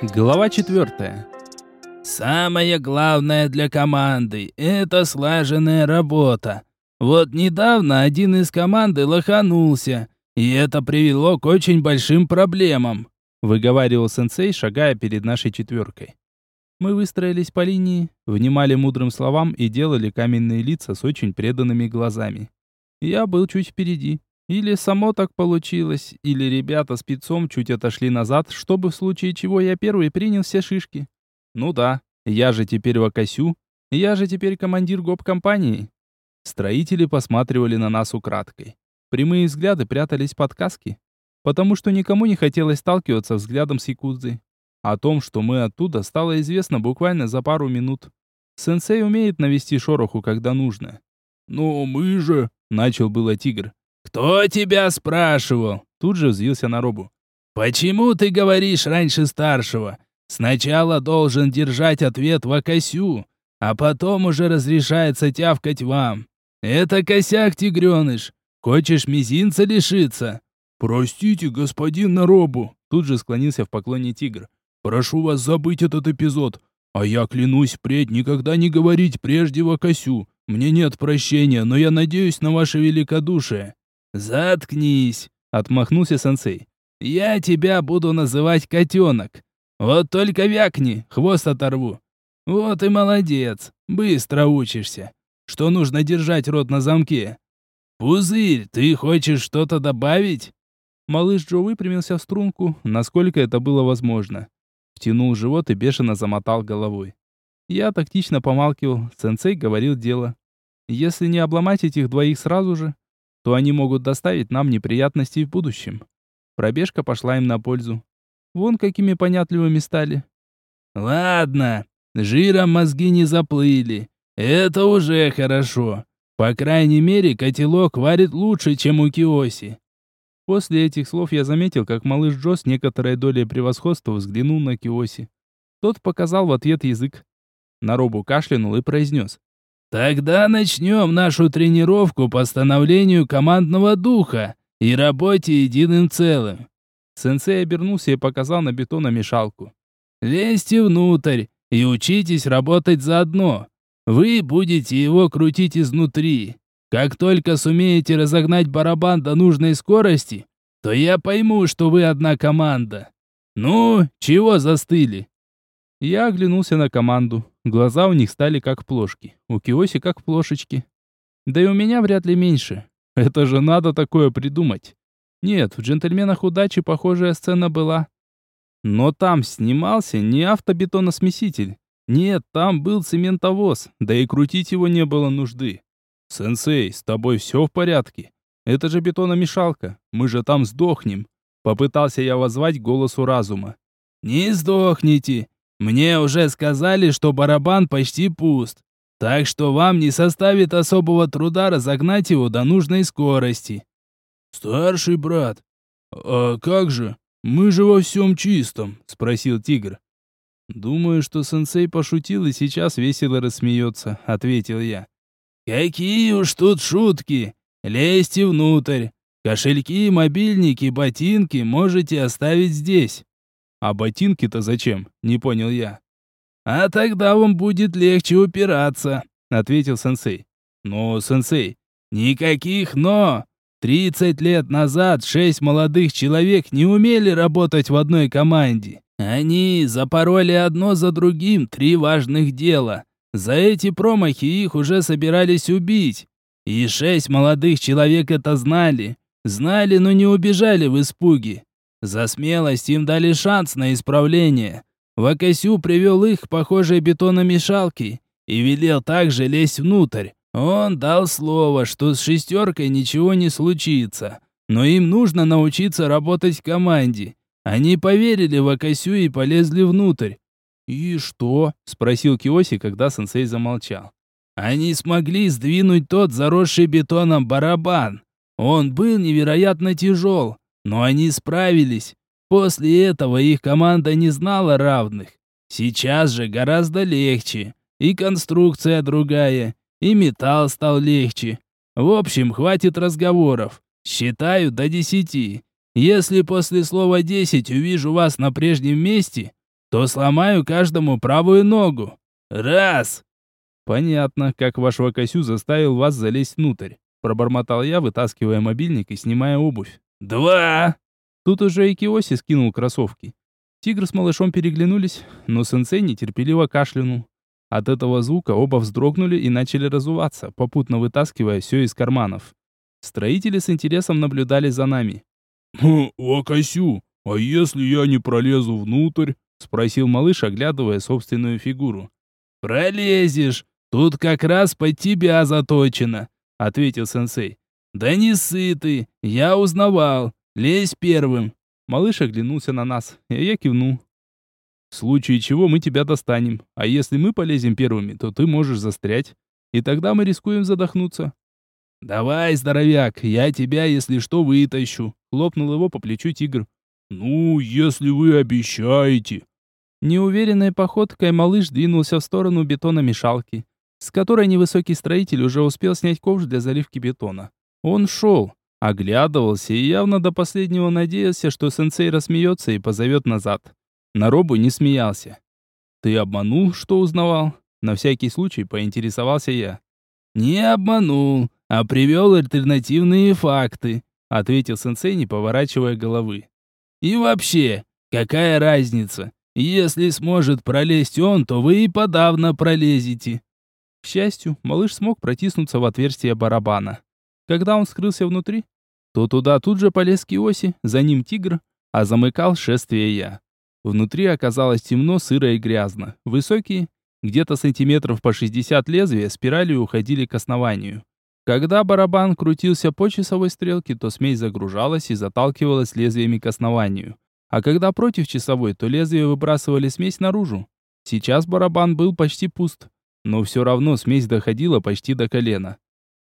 Глава 4. Самое главное для команды это слаженная работа. Вот недавно один из команды лоханулся, и это привело к очень большим проблемам, выговаривал сенсей, шагая перед нашей четверкой. Мы выстроились по линии, внимали мудрым словам и делали каменные лица с очень преданными глазами. Я был чуть впереди. Или само так получилось, или ребята с пиццом чуть отошли назад, чтобы в случае чего я первый принял все шишки. Ну да, я же теперь в Акасю, я же теперь командир гоп-компании. Строители посматривали на нас украдкой. Прямые взгляды прятались под каски, потому что никому не хотелось сталкиваться взглядом с якудзой. О том, что мы оттуда, стало известно буквально за пару минут. Сенсей умеет навести шороху, когда нужно. «Но мы же...» — начал было тигр. «Кто тебя спрашивал?» Тут же взвился на робу. «Почему ты говоришь раньше старшего? Сначала должен держать ответ в Акасю, а потом уже разрешается тявкать вам. Это косяк, тигреныш. Хочешь мизинца лишиться?» «Простите, господин Наробу», — тут же склонился в поклоне тигр. «Прошу вас забыть этот эпизод, а я клянусь впредь никогда не говорить прежде в Акасю. Мне нет прощения, но я надеюсь на ваше великодушие». «Заткнись», — отмахнулся сенсей. «Я тебя буду называть котенок. Вот только вякни, хвост оторву. Вот и молодец, быстро учишься. Что нужно держать рот на замке? Пузырь, ты хочешь что-то добавить?» Малыш Джо выпрямился в струнку, насколько это было возможно. Втянул живот и бешено замотал головой. Я тактично помалкивал, сенсей говорил дело. Если не обломать этих двоих сразу же, то они могут доставить нам неприятности в будущем. Пробежка пошла им на пользу. Вон какими понятливыми стали. Ладно, жиром мозги не заплыли. Это уже хорошо. По крайней мере, котелок варит лучше, чем у Киоси. После этих слов я заметил, как малыш Джо с некоторой долей превосходства взглянул на Киоси. Тот показал в ответ язык. Наробу кашлянул и произнес. Тогда начнем нашу тренировку по становлению командного духа и работе единым целым. Сенсей обернулся и показал на бетономешалку. Лезьте внутрь и учитесь работать заодно. Вы будете его крутить изнутри. Как только сумеете разогнать барабан до нужной скорости, то я пойму, что вы одна команда. Ну, чего застыли? Я оглянулся на команду. Глаза у них стали как плошки, у Киоси как плошечки. Да и у меня вряд ли меньше. Это же надо такое придумать. Нет, в «Джентльменах удачи» похожая сцена была. Но там снимался не автобетоносмеситель. Нет, там был цементовоз, да и крутить его не было нужды. «Сенсей, с тобой все в порядке? Это же бетономешалка, мы же там сдохнем!» Попытался я воззвать голосу разума. «Не сдохните! Мне уже сказали, что барабан почти пуст, так что вам не составит особого труда разогнать его до нужной скорости. Старший брат, а как же? Мы же во всем чистом, спросил тигр. Думаю, что сенсей пошутил и сейчас весело рассмеется, ответил я. Какие уж тут шутки! Лезьте внутрь. Кошельки, мобильники, ботинки можете оставить здесь. «А ботинки-то зачем?» — не понял я. «А тогда вам будет легче упираться», — ответил сенсей. «Но, сенсей...» «Никаких «но». Тридцать лет назад шесть молодых человек не умели работать в одной команде. Они запороли одно за другим три важных дела. За эти промахи их уже собирались убить. И шесть молодых человек это знали. Знали, но не убежали в испуге. За смелость им дали шанс на исправление. Вакасю привел их к похожей бетономешалке и велел также лезть внутрь. Он дал слово, что с шестеркой ничего не случится, но им нужно научиться работать в команде. Они поверили в Акасю и полезли внутрь. «И что?» — спросил Киоси, когда сенсей замолчал. «Они смогли сдвинуть тот заросший бетоном барабан. Он был невероятно тяжел, но они справились. После этого их команда не знала равных. Сейчас же гораздо легче. И конструкция другая, и металл стал легче. В общем, хватит разговоров. Считаю до десяти. Если после слова десять увижу вас на прежнем месте, то сломаю каждому правую ногу. Раз!» «Понятно, как ваш Вакасю заставил вас залезть внутрь», пробормотал я, вытаскивая мобильник и снимая обувь. «Два!» Тут уже и Киоси скинул кроссовки. Тигр с малышом переглянулись, но сенсей нетерпеливо кашлянул. От этого звука оба вздрогнули и начали разуваться, попутно вытаскивая все из карманов. Строители с интересом наблюдали за нами. «Хм, Вакасю, а если я не пролезу внутрь?» спросил малыш, оглядывая собственную фигуру. «Пролезешь! Тут как раз под тебя заточено!» ответил сенсей. «Да не сыты, я узнавал. Лезь первым!» Малыш оглянулся на нас, и я кивнул. В случае чего мы тебя достанем, а если мы полезем первыми, то ты можешь застрять, и тогда мы рискуем задохнуться. Давай, здоровяк, я тебя, если что, вытащу, хлопнул его по плечу тигр. Ну, если вы обещаете. Неуверенной походкой малыш двинулся в сторону бетономешалки, с которой невысокий строитель уже успел снять ковш для заливки бетона. Он шел, Оглядывался и явно до последнего надеялся, что сенсей рассмеется и позовет назад. Наробу не смеялся. «Ты обманул, что узнавал?» На всякий случай поинтересовался я. «Не обманул, а привел альтернативные факты», ответил сенсей, не поворачивая головы. «И вообще, какая разница? Если сможет пролезть он, то вы и подавно пролезете». К счастью, малыш смог протиснуться в отверстие барабана. Когда он скрылся внутри, то туда тут же полез Киоси, за ним тигр, а замыкал шествие я. Внутри оказалось темно, сыро и грязно. Высокие, где-то сантиметров по 60 лезвия, спиралью уходили к основанию. Когда барабан крутился по часовой стрелке, то смесь загружалась и заталкивалась лезвиями к основанию. А когда против часовой, то лезвия выбрасывали смесь наружу. Сейчас барабан был почти пуст, но все равно смесь доходила почти до колена.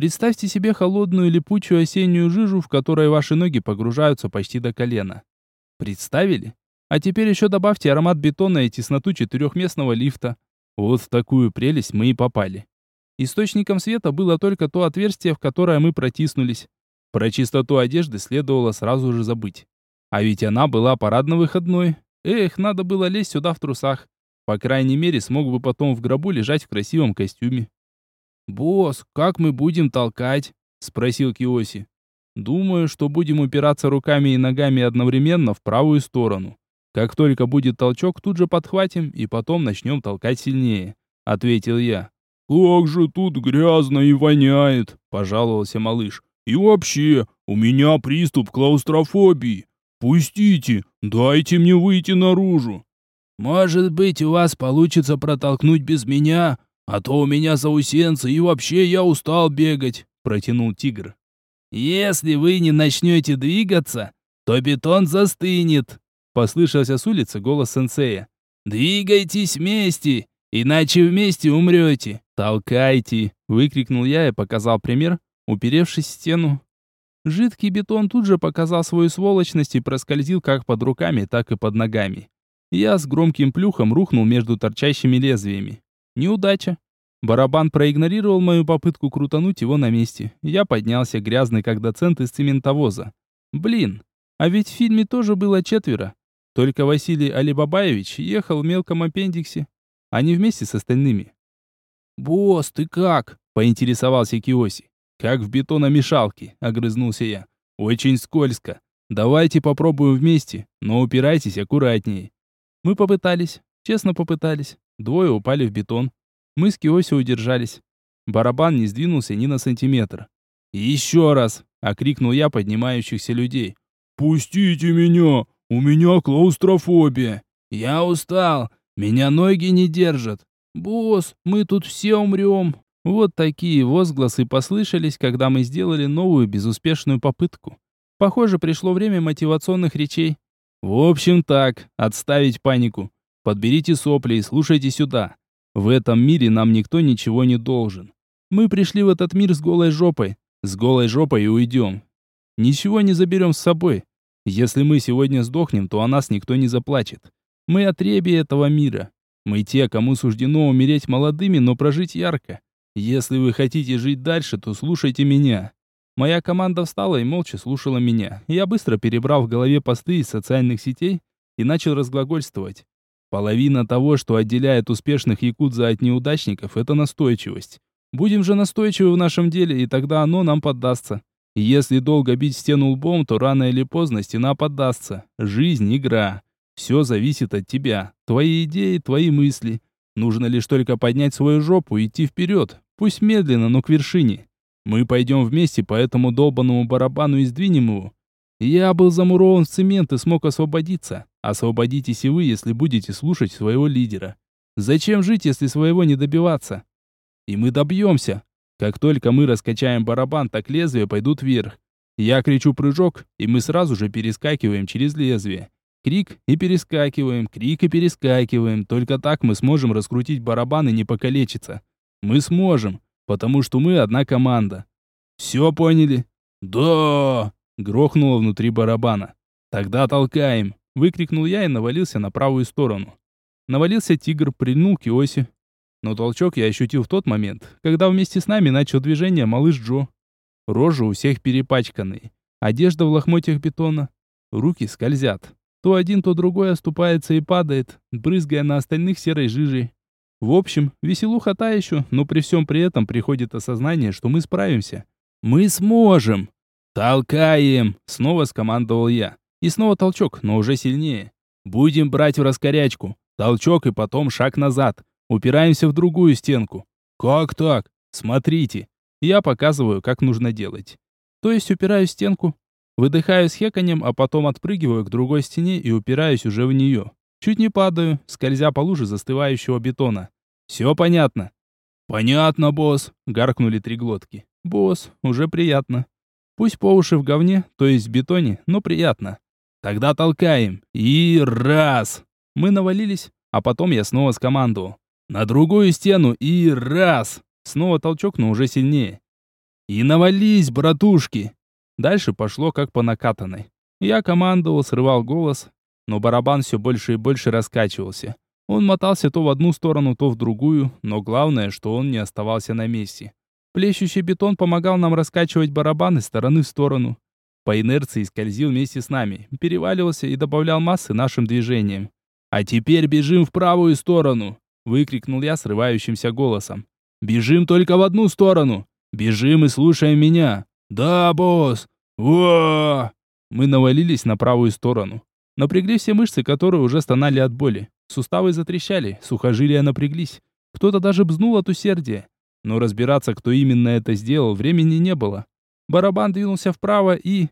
Представьте себе холодную липучую осеннюю жижу, в которой ваши ноги погружаются почти до колена. Представили? А теперь еще добавьте аромат бетона и тесноту четырехместного лифта. Вот в такую прелесть мы и попали. Источником света было только то отверстие, в которое мы протиснулись. Про чистоту одежды следовало сразу же забыть. А ведь она была парадно-выходной. Эх, надо было лезть сюда в трусах. По крайней мере, смог бы потом в гробу лежать в красивом костюме. «Босс, как мы будем толкать?» — спросил Киоси. «Думаю, что будем упираться руками и ногами одновременно в правую сторону. Как только будет толчок, тут же подхватим и потом начнем толкать сильнее», — ответил я. «Как же тут грязно и воняет!» — пожаловался малыш. «И вообще, у меня приступ клаустрофобии. Пустите, дайте мне выйти наружу». «Может быть, у вас получится протолкнуть без меня?» А то у меня заусенцы, и вообще я устал бегать», — протянул тигр. «Если вы не начнете двигаться, то бетон застынет», — послышался с улицы голос сенсея. «Двигайтесь вместе, иначе вместе умрете». «Толкайте!» — выкрикнул я и показал пример, уперевшись в стену. Жидкий бетон тут же показал свою сволочность и проскользил как под руками, так и под ногами. Я с громким плюхом рухнул между торчащими лезвиями. Неудача. Барабан проигнорировал мою попытку крутануть его на месте. Я поднялся грязный, как доцент из цементовоза. Блин, а ведь в фильме тоже было четверо. Только Василий Алибабаевич ехал в мелком аппендиксе, а не вместе с остальными. «Босс, ты как?» — поинтересовался Киоси. «Как в бетономешалке», — огрызнулся я. «Очень скользко. Давайте попробуем вместе, но упирайтесь аккуратнее». Мы попытались, честно попытались. Двое упали в бетон. Мы с Киоси удержались. Барабан не сдвинулся ни на сантиметр. «Еще раз!» — окрикнул я поднимающихся людей. «Пустите меня! У меня клаустрофобия!» «Я устал! Меня ноги не держат!» «Босс, мы тут все умрем!» Вот такие возгласы послышались, когда мы сделали новую безуспешную попытку. Похоже, пришло время мотивационных речей. В общем так, отставить панику. Подберите сопли и слушайте сюда. В этом мире нам никто ничего не должен. Мы пришли в этот мир с голой жопой. С голой жопой и уйдем. Ничего не заберем с собой. Если мы сегодня сдохнем, то о нас никто не заплачет. Мы отребье этого мира. Мы те, кому суждено умереть молодыми, но прожить ярко. Если вы хотите жить дальше, то слушайте меня. Моя команда встала и молча слушала меня. Я быстро перебрал в голове посты из социальных сетей и начал разглагольствовать. Половина того, что отделяет успешных якудза от неудачников, это настойчивость. Будем же настойчивы в нашем деле, и тогда оно нам поддастся. Если долго бить стену лбом, то рано или поздно стена поддастся. Жизнь — игра. Все зависит от тебя, твои идеи, твои мысли. Нужно лишь только поднять свою жопу и идти вперед, пусть медленно, но к вершине. Мы пойдем вместе по этому долбанному барабану и сдвинем его. Я был замурован в цемент и смог освободиться. Освободитесь и вы, если будете слушать своего лидера. Зачем жить, если своего не добиваться? И мы добьемся. Как только мы раскачаем барабан, так лезвия пойдут вверх. Я кричу прыжок, и мы сразу же перескакиваем через лезвие. Крик и перескакиваем, крик и перескакиваем. Только так мы сможем раскрутить барабан и не покалечиться. Мы сможем, потому что мы одна команда. Все поняли? Да! Грохнуло внутри барабана. Тогда толкаем, выкрикнул я и навалился на правую сторону. Навалился тигр, прильнул к оси. Но толчок я ощутил в тот момент, когда вместе с нами начал движение малыш Джо. Рожи у всех перепачканные, одежда в лохмотьях бетона, руки скользят. То один, то другой оступается и падает, брызгая на остальных серой жижей. В общем, веселуха та еще, но при всем при этом приходит осознание, что мы справимся. Мы сможем! «Толкаем!» — снова скомандовал я. И снова толчок, но уже сильнее. «Будем брать в раскорячку. Толчок и потом шаг назад. Упираемся в другую стенку». «Как так?» «Смотрите». Я показываю, как нужно делать. То есть упираю стенку, Выдыхаю с хеканьем, а потом отпрыгиваю к другой стене и упираюсь уже в нее. Чуть не падаю, скользя по луже застывающего бетона. Все понятно? Понятно, босс, гаркнули три глотки. Босс, уже приятно. Пусть по уши в говне, то есть в бетоне, но приятно. Тогда толкаем. И раз. Мы навалились, а потом я снова скомандовал. На другую стену и раз. Снова толчок, но уже сильнее. И навались, братушки. Дальше пошло как по накатанной. Я командовал, срывал голос, но барабан все больше и больше раскачивался. Он мотался то в одну сторону, то в другую, но главное, что он не оставался на месте. Плещущий бетон помогал нам раскачивать барабан из стороны в сторону. По инерции скользил вместе с нами, переваливался и добавлял массы нашим движениям. «А теперь бежим в правую сторону!» — выкрикнул я срывающимся голосом. «Бежим только в одну сторону! Бежим и слушаем меня! «Да, босс! Во!» Мы навалились на правую сторону. Напрягли все мышцы, которые уже стонали от боли. Суставы затрещали, сухожилия напряглись. Кто-то даже бзнул от усердия. Но разбираться, кто именно это сделал, времени не было. Барабан двинулся вправо и...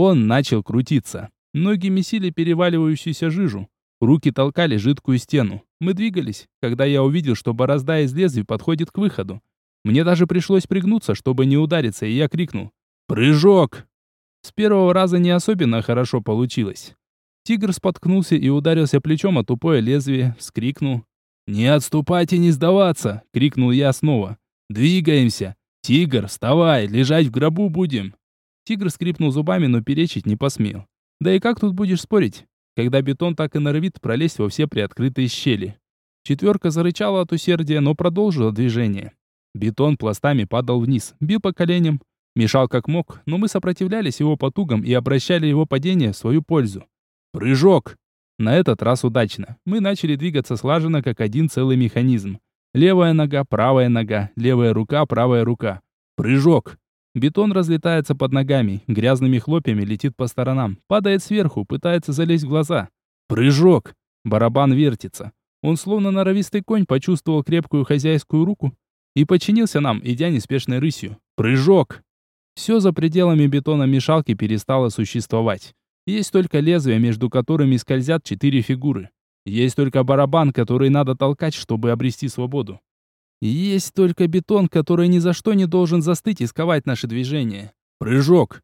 Он начал крутиться. Ноги месили переваливающуюся жижу. Руки толкали жидкую стену. Мы двигались, когда я увидел, что борозда из лезвий подходит к выходу. Мне даже пришлось пригнуться, чтобы не удариться, и я крикнул «Прыжок!». С первого раза не особенно хорошо получилось. Тигр споткнулся и ударился плечом о тупое лезвие, вскрикнул. «Не отступать и не сдаваться!» — крикнул я снова. «Двигаемся! Тигр, вставай, лежать в гробу будем!» Тигр скрипнул зубами, но перечить не посмел. Да и как тут будешь спорить, когда бетон так и норовит пролезть во все приоткрытые щели? Четверка зарычала от усердия, но продолжила движение. Бетон пластами падал вниз, бил по коленям, мешал как мог, но мы сопротивлялись его потугам и обращали его падение в свою пользу. Прыжок! На этот раз удачно. Мы начали двигаться слаженно, как один целый механизм. Левая нога, правая нога, левая рука, правая рука. Прыжок! Бетон разлетается под ногами, грязными хлопьями летит по сторонам, падает сверху, пытается залезть в глаза. Прыжок! Барабан вертится. Он словно норовистый конь почувствовал крепкую хозяйскую руку и подчинился нам, идя неспешной рысью. Прыжок! Все за пределами бетона мешалки перестало существовать. Есть только лезвия, между которыми скользят четыре фигуры. Есть только барабан, который надо толкать, чтобы обрести свободу. Есть только бетон, который ни за что не должен застыть и сковать наши движения. Прыжок!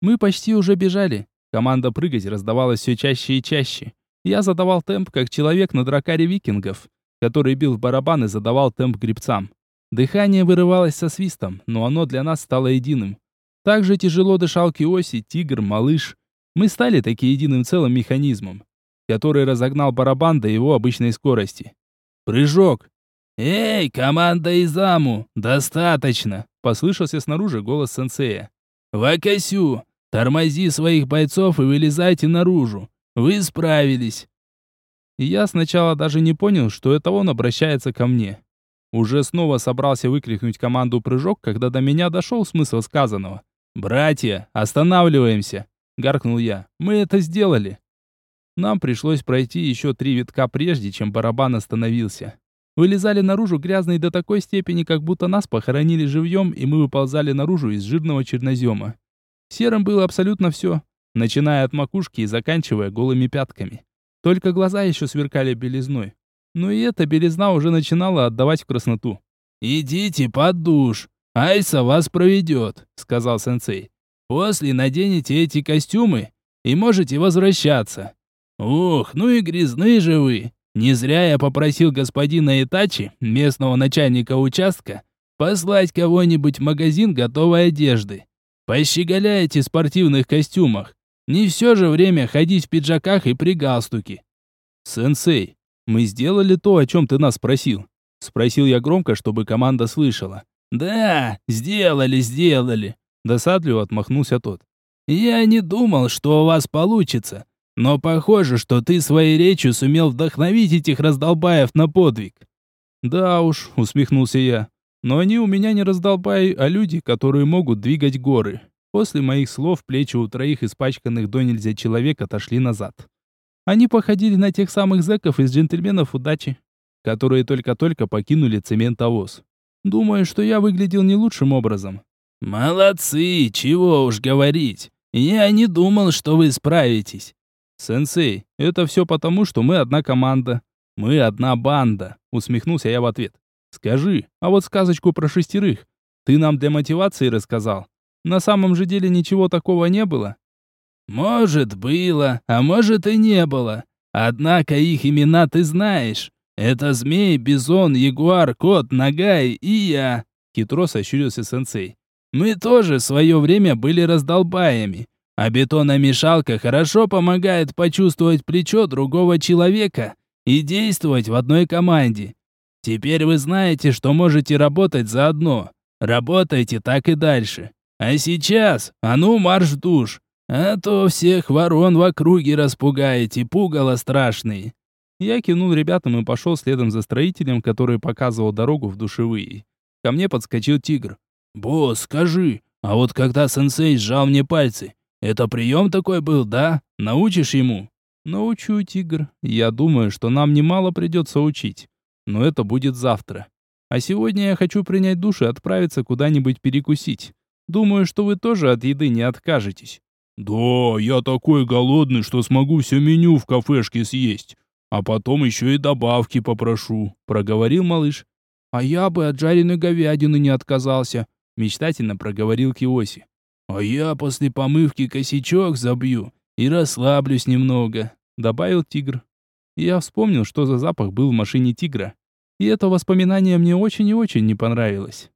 Мы почти уже бежали. Команда прыгать раздавалась все чаще и чаще. Я задавал темп, как человек на дракаре викингов, который бил в барабан и задавал темп грибцам. Дыхание вырывалось со свистом, но оно для нас стало единым. Так же тяжело дышал Киоси, Тигр, Малыш. Мы стали таким единым целым механизмом, который разогнал барабан до его обычной скорости. Прыжок. «Эй, команда Изаму, достаточно!» Послышался снаружи голос сенсея. «Вакасю, тормози своих бойцов и вылезайте наружу. Вы справились!» Я сначала даже не понял, что это он обращается ко мне. Уже снова собрался выкрикнуть команду «прыжок», когда до меня дошел смысл сказанного. «Братья, останавливаемся!» — гаркнул я. «Мы это сделали!» Нам пришлось пройти еще три витка прежде, чем барабан остановился. Вылезали наружу грязные до такой степени, как будто нас похоронили живьем, и мы выползали наружу из жирного чернозема. Серым было абсолютно все, начиная от макушки и заканчивая голыми пятками. Только глаза еще сверкали белизной. Но и эта белизна уже начинала отдавать красноту. «Идите под душ, Айса вас проведет», — сказал сенсей. «После наденете эти костюмы и можете возвращаться. Ух, ну и грязны же вы. Не зря я попросил господина Итачи, местного начальника участка, послать кого-нибудь в магазин готовой одежды. Пощеголяйте в спортивных костюмах. Не все же время ходить в пиджаках и при галстуке. Сенсей, мы сделали то, о чем ты нас спросил. Спросил я громко, чтобы команда слышала. Да, сделали, сделали. Досадливо отмахнулся тот. Я не думал, что у вас получится. Но похоже, что ты своей речью сумел вдохновить этих раздолбаев на подвиг. Да уж, усмехнулся я. Но они у меня не раздолбаи, а люди, которые могут двигать горы. После моих слов плечи у троих испачканных до нельзя человек отошли назад. Они походили на тех самых зэков из джентльменов удачи, которые только-только покинули цементовоз. Думаю, что я выглядел не лучшим образом. «Молодцы, чего уж говорить. Я не думал, что вы справитесь. «Сенсей, это все потому, что мы одна команда. Мы одна банда», — усмехнулся я в ответ. «Скажи, а вот сказочку про шестерых ты нам для мотивации рассказал? На самом же деле ничего такого не было?» «Может, было, а может и не было. Однако их имена ты знаешь. Это змей, бизон, ягуар, кот, нагай и я», — хитро сощурился сенсей. «Мы тоже в свое время были раздолбаями. А бетономешалка хорошо помогает почувствовать плечо другого человека и действовать в одной команде. Теперь вы знаете, что можете работать заодно. Работайте так и дальше. А сейчас, а ну марш в душ, а то всех ворон в округе распугаете, пугало страшные. Я кинул ребятам и пошел следом за строителем, который показывал дорогу в душевые. Ко мне подскочил тигр. «Босс, скажи, а вот когда сенсей сжал мне пальцы, это прием такой был, да? Научишь ему?» «Научу, тигр. Я думаю, что нам немало придется учить. Но это будет завтра. А сегодня я хочу принять душ и отправиться куда-нибудь перекусить. Думаю, что вы тоже от еды не откажетесь». «Да, я такой голодный, что смогу все меню в кафешке съесть. А потом еще и добавки попрошу», — проговорил малыш. «А я бы от жареной говядины не отказался», — мечтательно проговорил Киоси. «А я после помывки косячок забью и расслаблюсь немного», — добавил тигр. Я вспомнил, что за запах был в машине тигра. И это воспоминание мне очень и очень не понравилось.